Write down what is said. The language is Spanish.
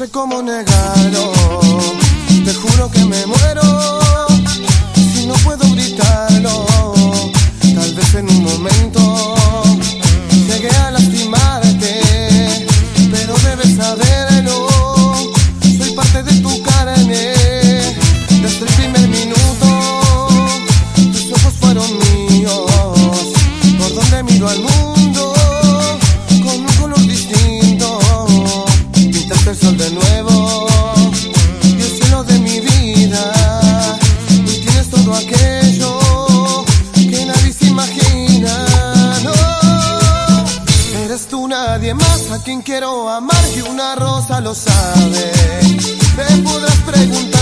sé cómo negarlo. Te juro que me muero si no puedo gritarlo. Tal vez en un momento llegué a lastimarte, pero debes saberlo. Soy parte de tu carne desde el primer minuto. Tus ojos fueron míos, por donde miro al mundo. con un color distinto pintaste el sol de a quien quiero amar y una rosa lo sabe. Me podrás preguntar.